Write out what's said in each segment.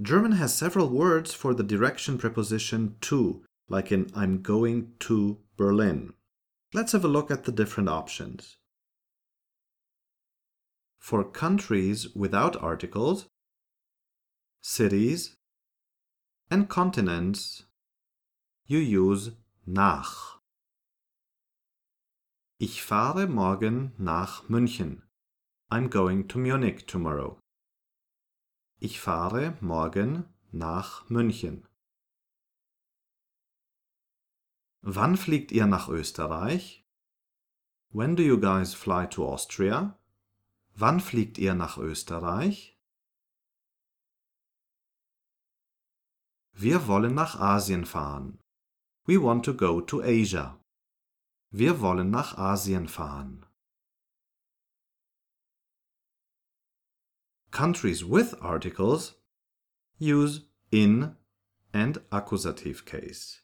German has several words for the direction preposition to, like in I'm going to Berlin. Let's have a look at the different options. For countries without articles, cities, and continents, you use nach. Ich fahre morgen nach München. I'm going to Munich tomorrow. Ich fahre morgen nach München. Wann fliegt ihr nach Österreich? When do you guys fly to Austria? Wann fliegt ihr nach Österreich? Wir wollen nach Asien fahren. We want to go to Asia. Wir wollen nach Asien fahren. Countries with articles use in and accusative case.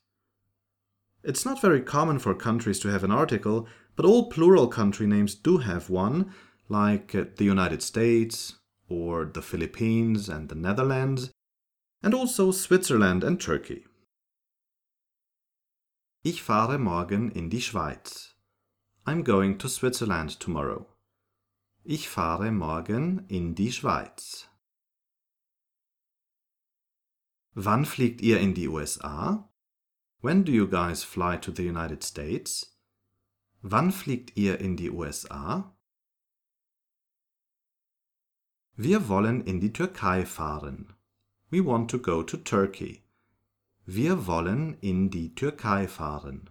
It's not very common for countries to have an article, but all plural country names do have one, like uh, the United States, or the Philippines and the Netherlands, and also Switzerland and Turkey. Ich fahre morgen in die Schweiz. I'm going to Switzerland tomorrow. Ich fahre morgen in die Schweiz. Wann fliegt ihr in die USA? When do you guys fly to the United States? Wann fliegt ihr in die USA? Wir wollen in die Türkei fahren. We want to go to Turkey. Wir wollen in die Türkei fahren.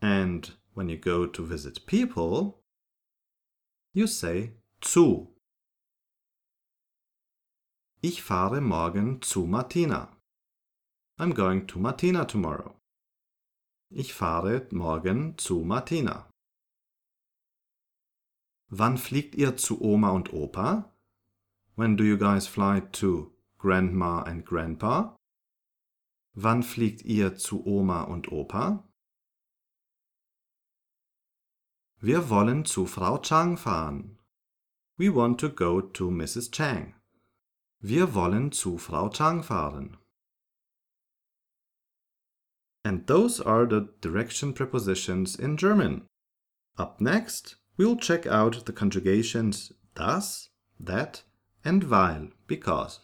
And when you go to visit people, you say zu. Ich fahre morgen zu Martina. I'm going to Martina tomorrow. Ich fahre morgen zu Martina. Wann fliegt ihr zu Oma und Opa? When do you guys fly to Grandma and Grandpa? Wann fliegt ihr zu Oma und Opa? Wir wollen zu Frau Chang fahren. We want to go to Mrs. Chang. Wir wollen zu Frau Chang fahren. And those are the direction prepositions in German. Up next, we'll check out the conjugations dass, that, and weil, because.